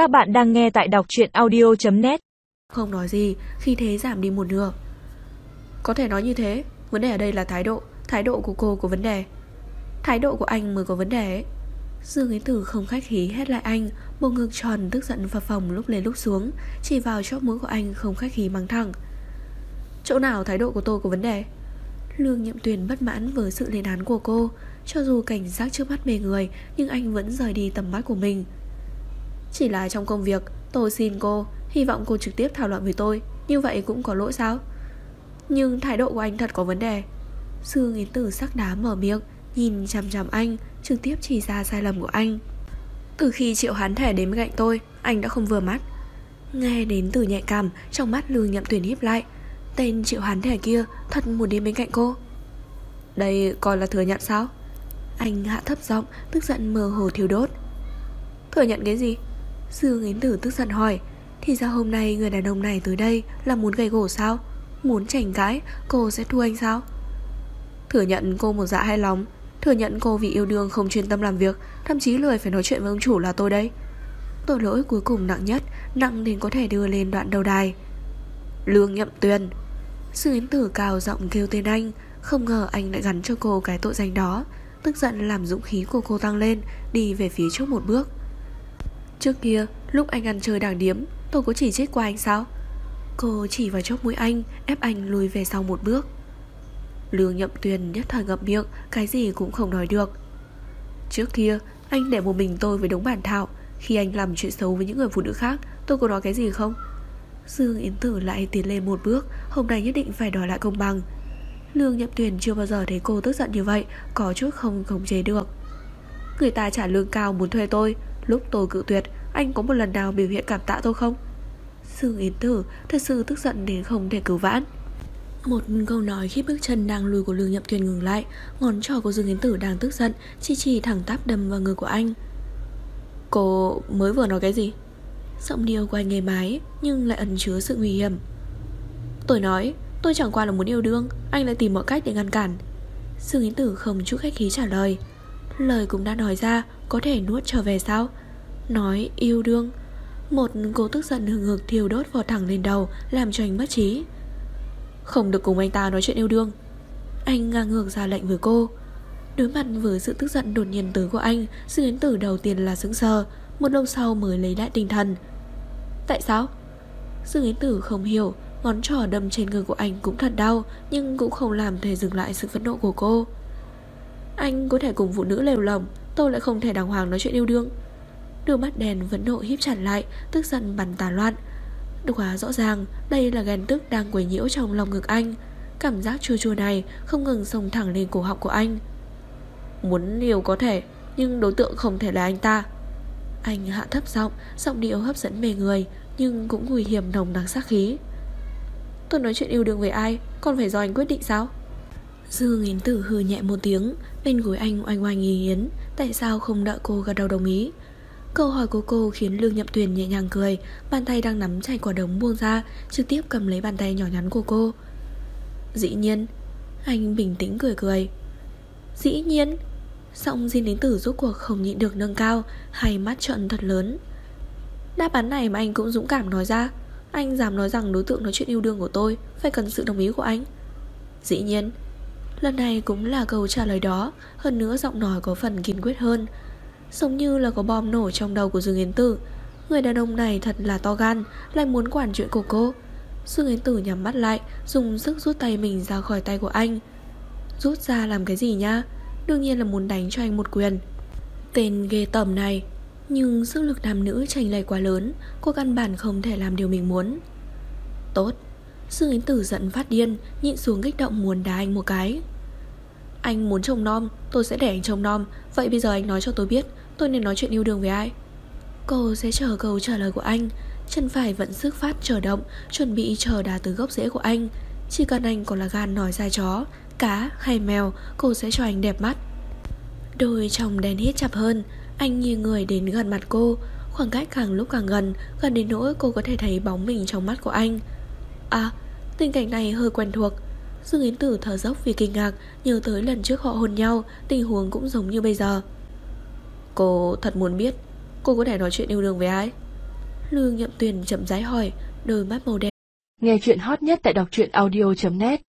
Các bạn đang nghe tại đọc chuyện audio.net Không nói gì, khi thế giảm đi một nửa. Có thể nói như thế, Vấn đề ở đây là thái độ Thái độ của cô có vấn đề. Thái độ của anh mới có vấn đề ấy. Dương Yến Tử không khách khí hét lại anh Bộ ngực tròn tức giận vào phòng lúc lên lúc xuống, Chỉ vào chóp mũi của anh không khách khí mang thẳng. Chỗ nào thái độ của tôi có vấn đề? Lương Nhậm Tuyền bất mãn với sự lên án của cô. Cho dù cảnh giác trước mắt mê người, Nhưng anh vẫn rời đi tầm mắt của mình. Chỉ là trong công việc, Tôi xin cô, Hy vọng cô trực tiếp thảo luận với tôi. Như vậy cũng có lỗi sao? Nhưng thái độ của anh thật có vấn đề. Sư Yến Tử sắc đá mở miệng, Nhìn chằm chằm anh, Trực tiếp chỉ ra sai lầm của anh. Từ khi triệu hán thể đến bên cạnh tôi, Anh đã không vừa mắt. Nghe đến từ nhạy cảm, Trong mắt Lương Nhậm tuyển híp lại. Tên triệu hán thể kia thật muốn đến bên cạnh cô. Đây coi là thừa nhận sao? Anh hạ thấp giọng, Tức giận mơ hồ thiếu đốt. Thừa nhận cái gì? Dương Yến Tử tức giận hỏi, Thì ra hôm nay người đàn ông này tới đây Là muốn gây gổ sao? Muốn tranh cãi, cô sẽ thua anh sao? Thừa nhận cô một dạ hay lòng, Thừa nhận cô vì yêu đương không chuyên tâm làm việc, Thậm chí lười phải nói chuyện với ông chủ là tôi đây Tội lỗi cuối cùng nặng nhất, Nặng đến có thể đưa lên đoạn đầu đài. Lương Nhậm Tuyền. Sư Yến Tử cao giọng kêu tên anh, Không ngờ anh lại gắn cho cô cái tội danh đó, Tức giận làm dũng khí của cô tăng lên, Đi về phía trước một bước. Trước kia, lúc anh ăn chơi đảng điếm, Tôi có chỉ trích qua anh sao? Cô chỉ vào chốc mũi anh, Ép anh lùi về sau một bước. Lương Nhậm Tuyền nhất thời ngậm miệng, Cái gì cũng không nói được. Trước kia, anh để một mình tôi với đống bản thảo, Khi anh làm chuyện xấu với những người phụ nữ khác, Tôi có nói cái gì không? Dương Yến Tử lại tiến lên một bước, Hôm nay nhất định phải đòi lại công bằng. Lương Nhậm Tuyền chưa bao giờ thấy cô tức giận như vậy, Có chút không khống chế được. Người ta trả lương cao muốn thuê tôi Lúc tôi cự tuyệt Anh có một lần nào biểu hiện cảm tạ tôi không? Dương Yến Tử thật sự tức giận đến không thể cứu vãn. Một câu nói khi bước chân đang lùi của Lương Nhậm Tuyền ngừng lại Ngón trỏ của Dương Yến Tử đang tức giận Chỉ chỉ thẳng tắp đâm vào người của anh. Cô mới vừa nói cái gì? Giọng điệu của anh êm ái Nhưng lại ẩn chứa sự nguy hiểm. Tôi nói tôi chẳng qua là muốn yêu đương Anh lại tìm mọi cách để ngăn cản. Dương Yến Tử không chút khách khí trả lời. Lời cũng đã nói ra Có thể nuốt trở về sao Nói yêu đương. Một cô tức giận hừng hực thiêu đốt vào thẳng lên đầu Làm cho anh mất trí. Không được cùng anh ta nói chuyện yêu đương. Anh ngang ngược ra lệnh với cô. Đối mặt với sự tức giận đột nhiên tới của anh Sự Yến Tử đầu tiên là sững sờ Một lâu sau mới lấy lại tinh thần. Tại sao? Dương Yến Tử không hiểu Ngón trỏ đâm trên người của anh cũng thật đau Nhưng cũng không làm thể dừng lại sự phẫn nộ của cô. Anh có thể cùng phụ nữ lều lỏng, Tôi lại không thể đàng hoàng nói chuyện yêu đương. Đôi mắt đèn vẫn nộ híp chặt lại, Tức giận bắn tà loạn. Được hóa rõ ràng, Đây là ghen tức đang quấy nhiễu trong lòng ngực anh. Cảm giác chua chua này Không ngừng sông thẳng lên cổ họng của anh. Muốn điều có thể, Nhưng đối tượng không thể là anh ta. Anh hạ thấp giọng Giọng điệu hấp dẫn mê người, Nhưng cũng nguy hiểm nồng nặc sát khí. Tôi nói chuyện yêu đương với ai Còn phải do anh quyết định sao? Dương Yến Tử hừ nhẹ một tiếng, Bên gối anh oanh oanh nghi hiến Tại sao không đợi cô gật đầu đồng ý? Câu hỏi của cô khiến Lương Nhậm Tuyền nhẹ nhàng cười, Bàn tay đang nắm chảy quả đống buông ra, Trực tiếp cầm lấy bàn tay nhỏ nhắn của cô. Dĩ nhiên. Anh bình tĩnh cười cười. Dĩ nhiên. Giọng Diên đến tử rốt cuộc không nhịn được nâng cao Hay mắt trợn thật lớn. Đáp án này mà anh cũng dũng cảm nói ra. Anh dám nói rằng đối tượng nói chuyện yêu đương của tôi, Phải cần sự đồng ý của anh. Dĩ nhiên. Lần này cũng là câu trả lời đó, Hơn nữa giọng nói có phần kiên quyết hơn Giống như là có bom nổ trong đầu của Dương Yến Tử. Người đàn ông này thật là to gan, Lại muốn quản chuyện của cô. Dương Yến Tử nhắm mắt lại, Dùng sức rút tay mình ra khỏi tay của anh. Rút ra làm cái gì nhá? Đương nhiên là muốn đánh cho anh một quyền. Tên ghê tởm này. Nhưng sức lực nam nữ tranh lệch quá lớn, Cô căn bản không thể làm điều mình muốn. Tốt. Dương Yến Tử giận phát điên, Nhịn xuống kích động muốn đá anh một cái. Anh muốn trông nom, Tôi sẽ để anh trông nom. Vậy bây giờ anh nói cho tôi biết Tôi nên nói chuyện yêu đương với ai? Cô sẽ chờ câu trả lời của anh. Chân phải vẫn sức phát chờ động Chuẩn bị chờ đá từ gốc rễ của anh. Chỉ cần anh còn là gan nói ra chó, Cá hay mèo Cô sẽ cho anh đẹp mắt. Đôi chồng đèn hít chặt hơn, Anh như người đến gần mặt cô. Khoảng cách càng lúc càng gần Gần đến nỗi cô có thể thấy bóng mình trong mắt của anh. À tình cảnh này hơi quen thuộc. Dương Yến Tử thở dốc vì kinh ngạc, Nhớ tới lần trước họ hôn nhau, Tình huống cũng giống như bây giờ. Cô thật muốn biết Cô có thể nói chuyện yêu đương với ai? Lương Nhậm Tuyền chậm rãi hỏi, Đôi mắt màu đen. Nghe chuyện hot nhất tại đọc truyện audio.net